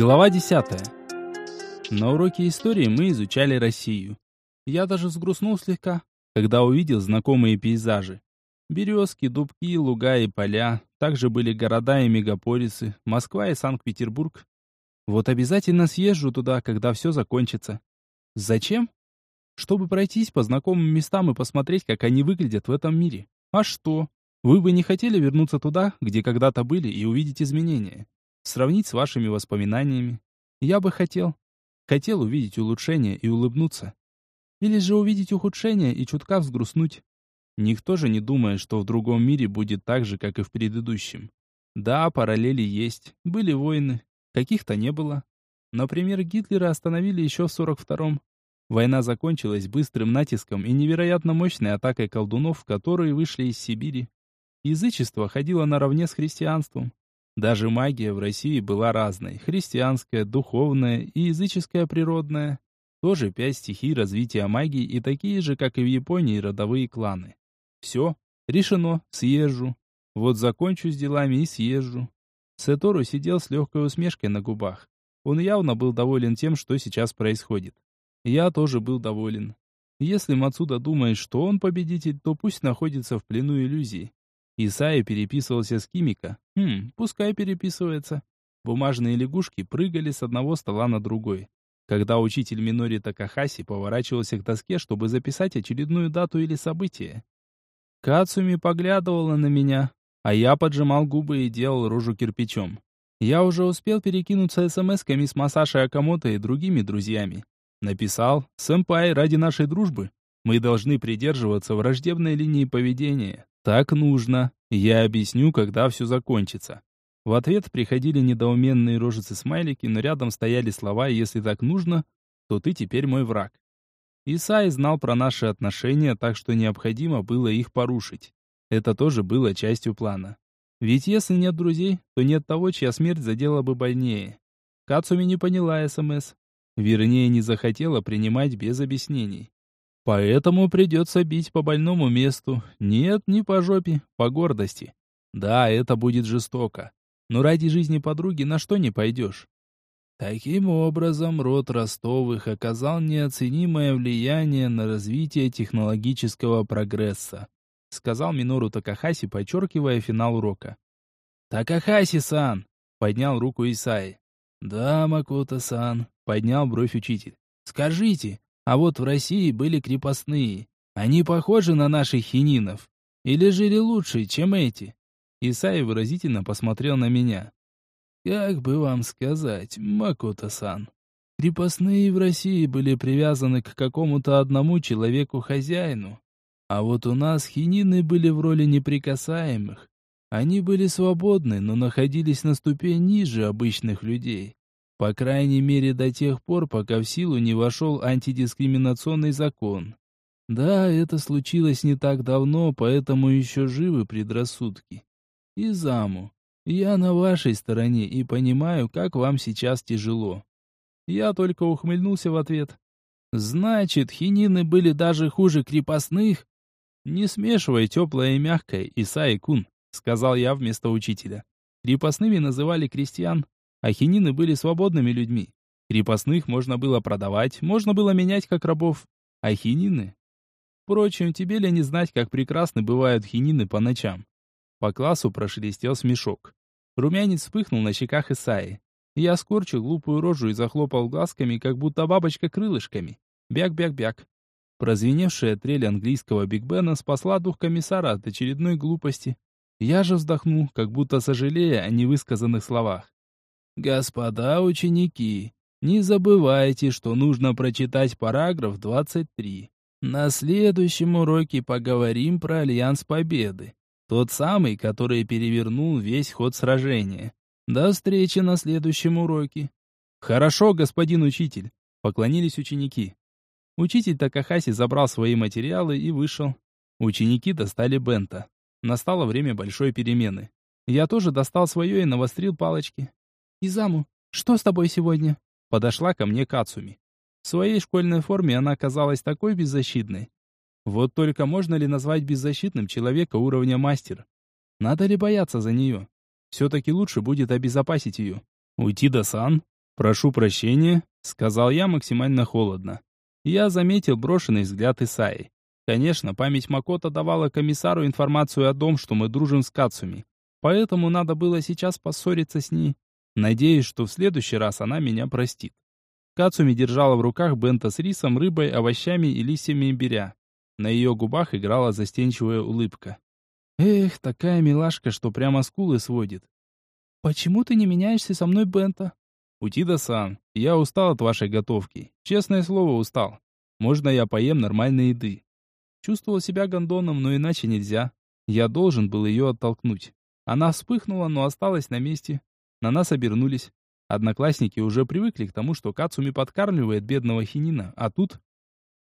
Глава 10. На уроке истории мы изучали Россию. Я даже взгрустнул слегка, когда увидел знакомые пейзажи. Березки, дубки, луга и поля. Также были города и мегаполисы, Москва и Санкт-Петербург. Вот обязательно съезжу туда, когда все закончится. Зачем? Чтобы пройтись по знакомым местам и посмотреть, как они выглядят в этом мире. А что? Вы бы не хотели вернуться туда, где когда-то были, и увидеть изменения? Сравнить с вашими воспоминаниями? Я бы хотел. Хотел увидеть улучшение и улыбнуться. Или же увидеть ухудшение и чутка взгрустнуть. Никто же не думает, что в другом мире будет так же, как и в предыдущем. Да, параллели есть. Были войны. Каких-то не было. Например, Гитлера остановили еще в 42-м. Война закончилась быстрым натиском и невероятно мощной атакой колдунов, которые вышли из Сибири. Язычество ходило наравне с христианством. Даже магия в России была разной. Христианская, духовная и языческая природная. Тоже пять стихий развития магии и такие же, как и в Японии, родовые кланы. Все, решено, съезжу. Вот закончу с делами и съезжу. Сетору сидел с легкой усмешкой на губах. Он явно был доволен тем, что сейчас происходит. Я тоже был доволен. Если Мацуда думает, что он победитель, то пусть находится в плену иллюзий. Исаи переписывался с Кимика. Хм, пускай переписывается. Бумажные лягушки прыгали с одного стола на другой. Когда учитель Минори Такахаси поворачивался к доске, чтобы записать очередную дату или событие. Кацуми поглядывала на меня, а я поджимал губы и делал рожу кирпичом. Я уже успел перекинуться смс-ками с Масашей Акамото и другими друзьями. Написал «Сэмпай, ради нашей дружбы мы должны придерживаться враждебной линии поведения. Так нужно. Я объясню, когда все закончится. В ответ приходили недоуменные рожицы-смайлики, но рядом стояли слова «Если так нужно, то ты теперь мой враг». Исай знал про наши отношения, так что необходимо было их порушить. Это тоже было частью плана. Ведь если нет друзей, то нет того, чья смерть задела бы больнее. Кацуми не поняла СМС. Вернее, не захотела принимать без объяснений. Поэтому придется бить по больному месту. Нет, не по жопе, по гордости. Да, это будет жестоко. Но ради жизни подруги на что не пойдешь. Таким образом, род Ростовых оказал неоценимое влияние на развитие технологического прогресса, сказал Минору Такахаси, подчеркивая финал урока. «Такахаси-сан!» — поднял руку Исаи. «Да, Макото-сан», — поднял бровь учитель. «Скажите, а вот в России были крепостные. Они похожи на наших хининов? Или жили лучше, чем эти?» Исаи выразительно посмотрел на меня. «Как бы вам сказать, Макото-сан, крепостные в России были привязаны к какому-то одному человеку-хозяину. А вот у нас хинины были в роли неприкасаемых. Они были свободны, но находились на ступень ниже обычных людей. По крайней мере, до тех пор, пока в силу не вошел антидискриминационный закон. Да, это случилось не так давно, поэтому еще живы предрассудки. И заму. Я на вашей стороне и понимаю, как вам сейчас тяжело. Я только ухмыльнулся в ответ. Значит, хинины были даже хуже крепостных? Не смешивай теплое и мягкое, Исаи-кун, сказал я вместо учителя. Крепостными называли крестьян, Ахинины были свободными людьми. Крепостных можно было продавать, можно было менять как рабов. Ахинины? Впрочем, тебе ли не знать, как прекрасны бывают хинины по ночам? По классу прошелестел смешок. Румянец вспыхнул на щеках Исаи. Я скорчил глупую рожу и захлопал глазками, как будто бабочка крылышками. Бяк-бяк-бяк. Прозвеневшая трель английского Биг Бена спасла дух комиссара от очередной глупости. Я же вздохнул, как будто сожалея о невысказанных словах. Господа ученики, не забывайте, что нужно прочитать параграф 23. На следующем уроке поговорим про Альянс Победы. Тот самый, который перевернул весь ход сражения. До встречи на следующем уроке. Хорошо, господин учитель. Поклонились ученики. Учитель Такахаси забрал свои материалы и вышел. Ученики достали бента. Настало время большой перемены. Я тоже достал свое и навострил палочки. «Изаму, что с тобой сегодня?» Подошла ко мне Кацуми. В своей школьной форме она казалась такой беззащитной. Вот только можно ли назвать беззащитным человека уровня мастер? Надо ли бояться за нее? Все-таки лучше будет обезопасить ее. Уйти до сан? «Прошу прощения», — сказал я максимально холодно. Я заметил брошенный взгляд Исаи. Конечно, память Макота давала комиссару информацию о том, что мы дружим с Кацуми. Поэтому надо было сейчас поссориться с ней. Надеюсь, что в следующий раз она меня простит. Кацуми держала в руках бента с рисом, рыбой, овощами и листьями имбиря. На ее губах играла застенчивая улыбка. Эх, такая милашка, что прямо скулы сводит. «Почему ты не меняешься со мной, Бента?» «Утида-сан, я устал от вашей готовки. Честное слово, устал. Можно я поем нормальной еды?» Чувствовал себя гондоном, но иначе нельзя. Я должен был ее оттолкнуть. Она вспыхнула, но осталась на месте. На нас обернулись. Одноклассники уже привыкли к тому, что Кацуми подкармливает бедного хинина, а тут...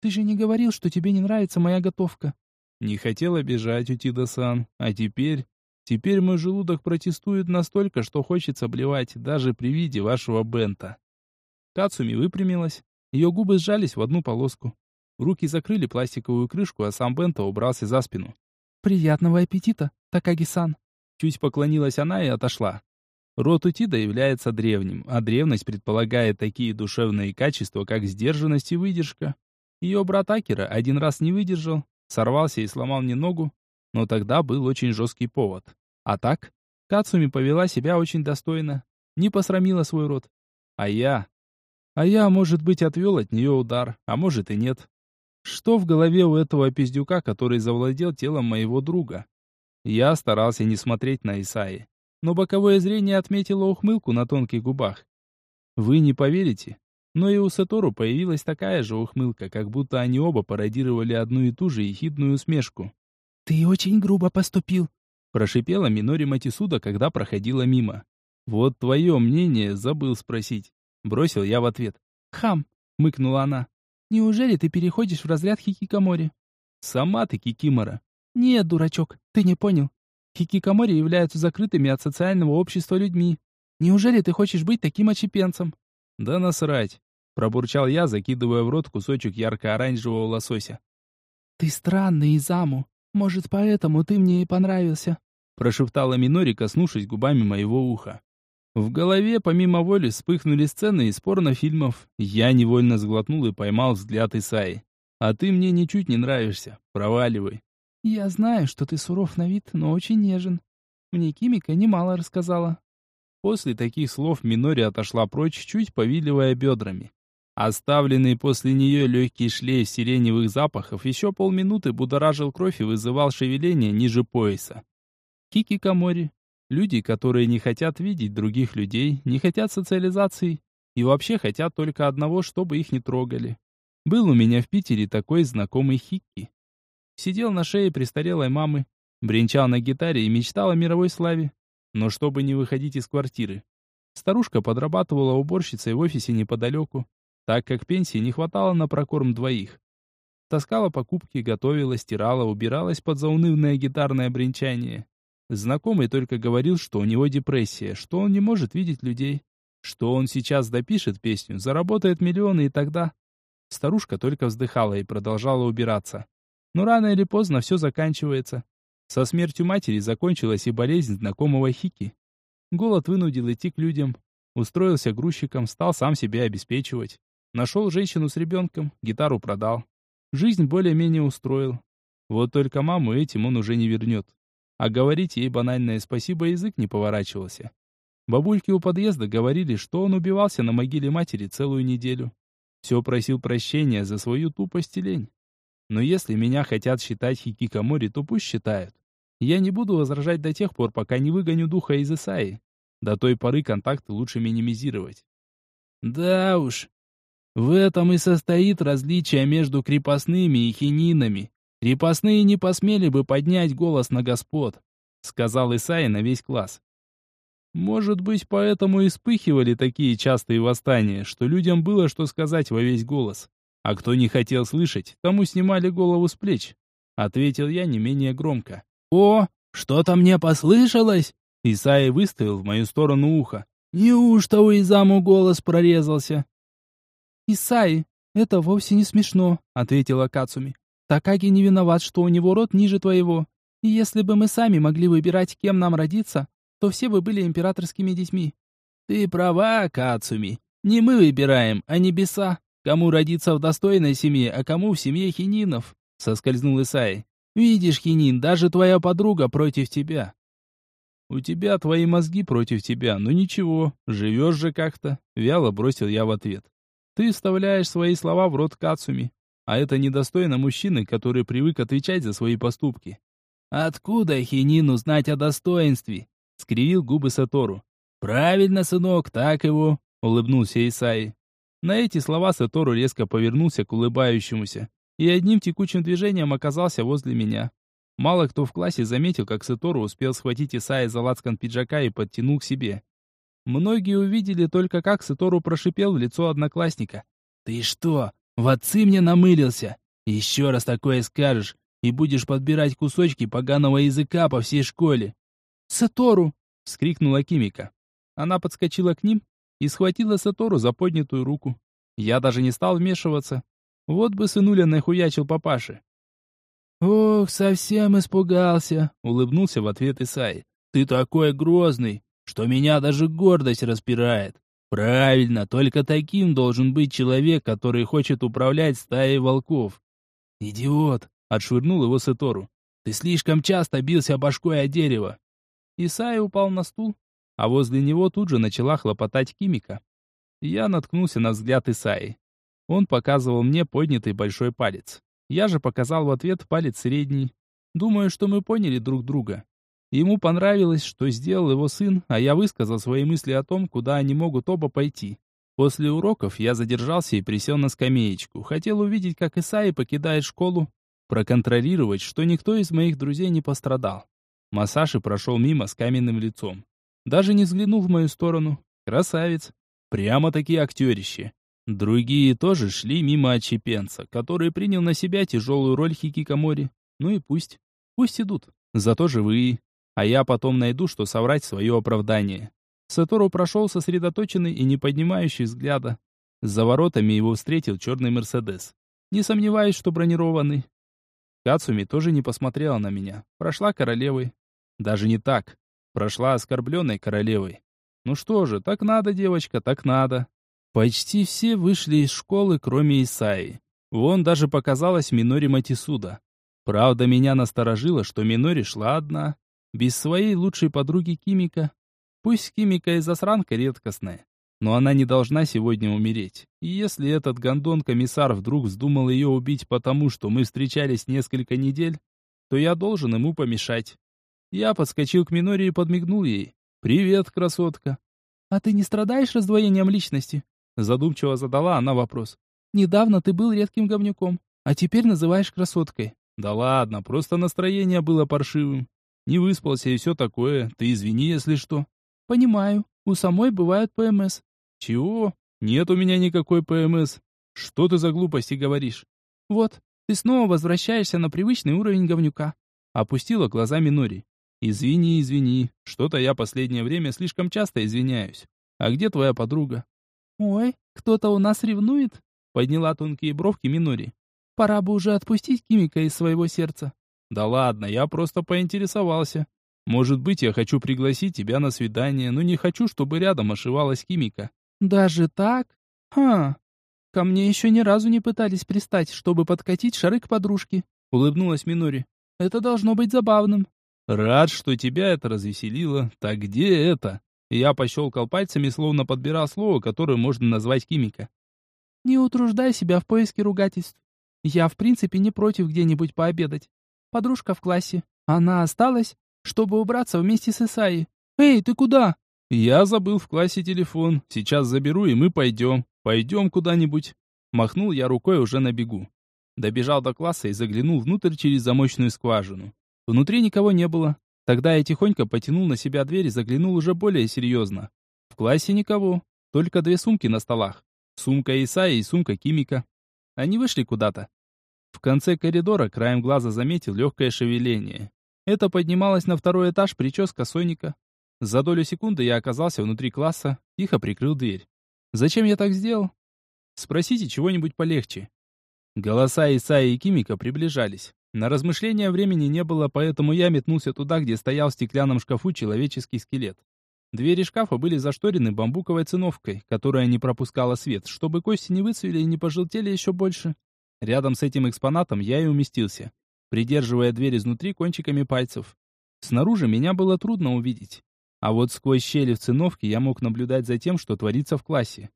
«Ты же не говорил, что тебе не нравится моя готовка?» Не хотел обижать Утида-сан, а теперь... Теперь мой желудок протестует настолько, что хочется блевать даже при виде вашего бента. Кацуми выпрямилась, ее губы сжались в одну полоску. Руки закрыли пластиковую крышку, а сам бента убрался за спину. «Приятного аппетита, Такаги-сан!» Чуть поклонилась она и отошла. Род Утида является древним, а древность предполагает такие душевные качества, как сдержанность и выдержка. Ее брат Акера один раз не выдержал, сорвался и сломал мне ногу, но тогда был очень жесткий повод. А так, Кацуми повела себя очень достойно, не посрамила свой род. А я... А я, может быть, отвел от нее удар, а может и нет. Что в голове у этого пиздюка, который завладел телом моего друга? Я старался не смотреть на Исаи, но боковое зрение отметило ухмылку на тонких губах. Вы не поверите, но и у Сатору появилась такая же ухмылка, как будто они оба пародировали одну и ту же ехидную усмешку. «Ты очень грубо поступил», — прошипела Минори Матисуда, когда проходила мимо. «Вот твое мнение забыл спросить», — бросил я в ответ. «Хам», — хмыкнула она. «Неужели ты переходишь в разряд хикикамори?» «Сама ты кикимора». «Нет, дурачок, ты не понял. Хикикамори являются закрытыми от социального общества людьми. Неужели ты хочешь быть таким очепенцем?» «Да насрать!» – пробурчал я, закидывая в рот кусочек ярко-оранжевого лосося. «Ты странный, Изаму. Может, поэтому ты мне и понравился?» – прошептала Минори, коснувшись губами моего уха. В голове помимо воли вспыхнули сцены из порнофильмов. Я невольно сглотнул и поймал взгляд Исаи. «А ты мне ничуть не нравишься. Проваливай». «Я знаю, что ты суров на вид, но очень нежен. Мне Кимика немало рассказала». После таких слов Минори отошла прочь, чуть повиливая бедрами. Оставленный после нее легкий шлейф сиреневых запахов еще полминуты будоражил кровь и вызывал шевеление ниже пояса. Кики-камори. Люди, которые не хотят видеть других людей, не хотят социализации и вообще хотят только одного, чтобы их не трогали. Был у меня в Питере такой знакомый Хикки. Сидел на шее престарелой мамы, бренчал на гитаре и мечтал о мировой славе. Но чтобы не выходить из квартиры. Старушка подрабатывала уборщицей в офисе неподалеку, так как пенсии не хватало на прокорм двоих. Таскала покупки, готовила, стирала, убиралась под заунывное гитарное бренчание. Знакомый только говорил, что у него депрессия, что он не может видеть людей, что он сейчас допишет песню, заработает миллионы и тогда... Старушка только вздыхала и продолжала убираться. Но рано или поздно все заканчивается. Со смертью матери закончилась и болезнь знакомого Хики. Голод вынудил идти к людям. Устроился грузчиком, стал сам себя обеспечивать. Нашел женщину с ребенком, гитару продал. Жизнь более-менее устроил. Вот только маму этим он уже не вернет. А говорить ей банальное спасибо язык не поворачивался. Бабульки у подъезда говорили, что он убивался на могиле матери целую неделю. Все просил прощения за свою тупость и лень. Но если меня хотят считать хикикамори, то пусть считают. Я не буду возражать до тех пор, пока не выгоню духа из Исаи. До той поры контакты лучше минимизировать. Да уж. В этом и состоит различие между крепостными и хининами. Крепостные не посмели бы поднять голос на господ, сказал Исаи на весь класс. Может быть, поэтому и вспыхивали такие частые восстания, что людям было что сказать во весь голос. А кто не хотел слышать, тому снимали голову с плеч. Ответил я не менее громко. «О, что-то мне послышалось!» Исаи выставил в мою сторону ухо. «Неужто у Изаму голос прорезался?» «Исаи, это вовсе не смешно», — ответила Кацуми. «Такаги не виноват, что у него рот ниже твоего. И если бы мы сами могли выбирать, кем нам родиться, то все бы были императорскими детьми». «Ты права, Кацуми. Не мы выбираем, а небеса. Кому родиться в достойной семье, а кому в семье хининов?» Соскользнул Исаи. «Видишь, хинин, даже твоя подруга против тебя». «У тебя твои мозги против тебя, но ничего, живешь же как-то», — вяло бросил я в ответ. «Ты вставляешь свои слова в рот Кацуми, а это недостойно мужчины, который привык отвечать за свои поступки». «Откуда Хинину знать о достоинстве?» — скривил губы Сатору. «Правильно, сынок, так его», — улыбнулся Исаи. На эти слова Сатору резко повернулся к улыбающемуся и одним текучим движением оказался возле меня. Мало кто в классе заметил, как Сатору успел схватить Исаи за лацкан пиджака и подтянул к себе. Многие увидели только, как Сатору прошипел в лицо одноклассника. «Ты что, в отцы мне намылился? Еще раз такое скажешь, и будешь подбирать кусочки поганого языка по всей школе». «Сатору!» — вскрикнула Кимика. Она подскочила к ним и схватила Сатору за поднятую руку. Я даже не стал вмешиваться. Вот бы сынуля нахуячил папаше. «Ох, совсем испугался», — улыбнулся в ответ Исай. «Ты такой грозный, что меня даже гордость распирает. Правильно, только таким должен быть человек, который хочет управлять стаей волков». «Идиот!» — отшвырнул его Сетору. «Ты слишком часто бился башкой о дерево». Исай упал на стул, а возле него тут же начала хлопотать Кимика. Я наткнулся на взгляд Исаи. Он показывал мне поднятый большой палец. Я же показал в ответ палец средний. Думаю, что мы поняли друг друга. Ему понравилось, что сделал его сын, а я высказал свои мысли о том, куда они могут оба пойти. После уроков я задержался и присел на скамеечку. Хотел увидеть, как Исаи покидает школу, проконтролировать, что никто из моих друзей не пострадал. Масаши прошел мимо с каменным лицом. Даже не взглянул в мою сторону. Красавец. Прямо-таки актерище. Другие тоже шли мимо отщепенца, который принял на себя тяжелую роль Хикикамори. Ну и пусть. Пусть идут. Зато живые. А я потом найду, что соврать в свое оправдание. Сатору прошел сосредоточенный и не поднимающий взгляда. За воротами его встретил черный Мерседес. Не сомневаюсь, что бронированный. Кацуми тоже не посмотрела на меня. Прошла королевой. Даже не так. Прошла оскорбленной королевой. Ну что же, так надо, девочка, так надо. Почти все вышли из школы, кроме Исаи. Вон даже показалась Минори Матисуда. Правда, меня насторожило, что Минори шла одна, без своей лучшей подруги Кимика. Пусть Кимика и засранка редкостная, но она не должна сегодня умереть. И если этот гондон-комиссар вдруг вздумал ее убить потому, что мы встречались несколько недель, то я должен ему помешать. Я подскочил к Минори и подмигнул ей. «Привет, красотка!» «А ты не страдаешь раздвоением личности?» Задумчиво задала она вопрос. «Недавно ты был редким говнюком, а теперь называешь красоткой». «Да ладно, просто настроение было паршивым. Не выспался и все такое. Ты извини, если что». «Понимаю. У самой бывают ПМС». «Чего? Нет у меня никакой ПМС. Что ты за глупости говоришь?» «Вот, ты снова возвращаешься на привычный уровень говнюка». Опустила глаза Минори. «Извини, извини. Что-то я последнее время слишком часто извиняюсь. А где твоя подруга?» «Ой, кто-то у нас ревнует?» — подняла тонкие бровки Минори. «Пора бы уже отпустить Кимика из своего сердца». «Да ладно, я просто поинтересовался. Может быть, я хочу пригласить тебя на свидание, но не хочу, чтобы рядом ошивалась Кимика». «Даже так? Ха. Ко мне еще ни разу не пытались пристать, чтобы подкатить шары к подружке», — улыбнулась Минори. «Это должно быть забавным». «Рад, что тебя это развеселило. Так где это?» Я пощелкал пальцами, словно подбирал слово, которое можно назвать химика. «Не утруждай себя в поиске ругательств. Я, в принципе, не против где-нибудь пообедать. Подружка в классе. Она осталась, чтобы убраться вместе с Исаи. Эй, ты куда?» «Я забыл в классе телефон. Сейчас заберу, и мы пойдем. Пойдем куда-нибудь». Махнул я рукой уже на бегу. Добежал до класса и заглянул внутрь через замочную скважину. Внутри никого не было. Тогда я тихонько потянул на себя дверь и заглянул уже более серьезно. В классе никого, только две сумки на столах. Сумка Исаи и сумка Кимика. Они вышли куда-то. В конце коридора краем глаза заметил легкое шевеление. Это поднималось на второй этаж прическа Соника. За долю секунды я оказался внутри класса, тихо прикрыл дверь. Зачем я так сделал? Спросите чего-нибудь полегче. Голоса Исаи и Кимика приближались. На размышления времени не было, поэтому я метнулся туда, где стоял в стеклянном шкафу человеческий скелет. Двери шкафа были зашторены бамбуковой циновкой, которая не пропускала свет, чтобы кости не выцвели и не пожелтели еще больше. Рядом с этим экспонатом я и уместился, придерживая дверь изнутри кончиками пальцев. Снаружи меня было трудно увидеть. А вот сквозь щели в циновке я мог наблюдать за тем, что творится в классе.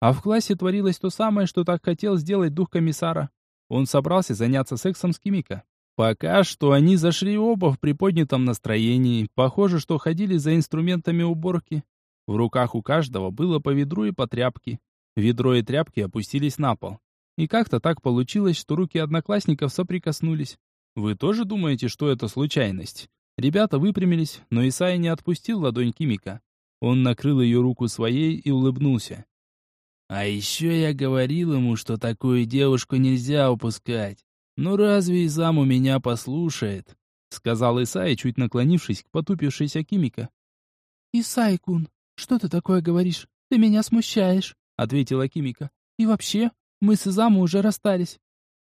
А в классе творилось то самое, что так хотел сделать дух комиссара. Он собрался заняться сексом с Кимика. Пока что они зашли оба в приподнятом настроении. Похоже, что ходили за инструментами уборки. В руках у каждого было по ведру и по тряпке. Ведро и тряпки опустились на пол. И как-то так получилось, что руки одноклассников соприкоснулись. Вы тоже думаете, что это случайность? Ребята выпрямились, но Исай не отпустил ладонь Кимика. Он накрыл ее руку своей и улыбнулся. «А еще я говорил ему, что такую девушку нельзя упускать. «Ну разве Изам у меня послушает?» — сказал Исай, чуть наклонившись к потупившейся Кимика. «Исай-кун, что ты такое говоришь? Ты меня смущаешь», — ответила Кимика. «И вообще, мы с Изаму уже расстались».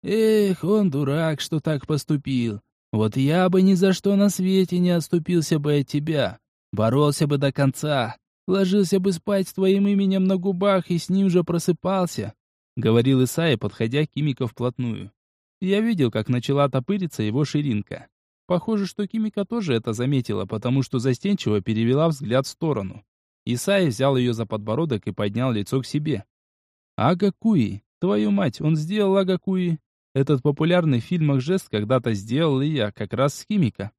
«Эх, он дурак, что так поступил. Вот я бы ни за что на свете не отступился бы от тебя. Боролся бы до конца. Ложился бы спать с твоим именем на губах и с ним же просыпался», — говорил Исай, подходя к Кимика вплотную. Я видел, как начала топыриться его ширинка. Похоже, что Кимика тоже это заметила, потому что застенчиво перевела взгляд в сторону. Исай взял ее за подбородок и поднял лицо к себе. «Агакуи! Твою мать, он сделал Агакуи!» Этот популярный в фильмах жест когда-то сделал и я, как раз с Кимика.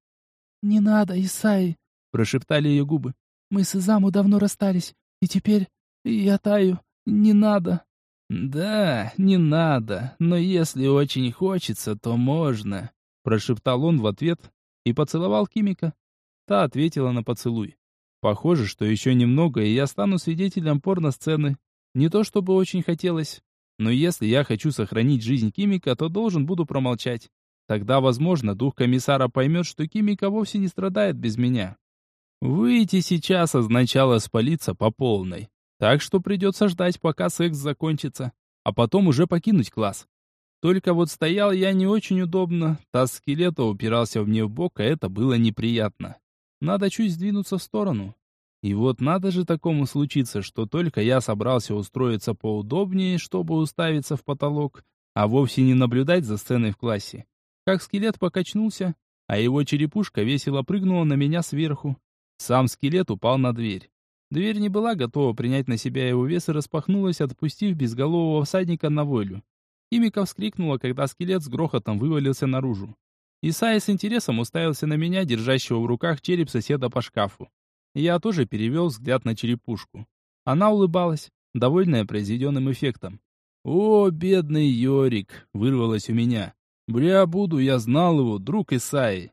«Не надо, Исай!» — прошептали ее губы. «Мы с Изаму давно расстались, и теперь я таю. Не надо!» «Да, не надо, но если очень хочется, то можно», — прошептал он в ответ и поцеловал Кимика. Та ответила на поцелуй. «Похоже, что еще немного, и я стану свидетелем порно-сцены. Не то чтобы очень хотелось, но если я хочу сохранить жизнь Кимика, то должен буду промолчать. Тогда, возможно, дух комиссара поймет, что Кимика вовсе не страдает без меня. Выйти сейчас означало спалиться по полной. Так что придется ждать, пока секс закончится, а потом уже покинуть класс. Только вот стоял я не очень удобно, таз скелета упирался мне в бок, а это было неприятно. Надо чуть сдвинуться в сторону. И вот надо же такому случиться, что только я собрался устроиться поудобнее, чтобы уставиться в потолок, а вовсе не наблюдать за сценой в классе. Как скелет покачнулся, а его черепушка весело прыгнула на меня сверху. Сам скелет упал на дверь. Дверь не была готова принять на себя его вес и распахнулась, отпустив безголового всадника на волю. Химика вскрикнула, когда скелет с грохотом вывалился наружу. Исайя с интересом уставился на меня, держащего в руках череп соседа по шкафу. Я тоже перевел взгляд на черепушку. Она улыбалась, довольная произведенным эффектом. «О, бедный Йорик!» — вырвалось у меня. «Бля, буду, я знал его, друг Исаи!»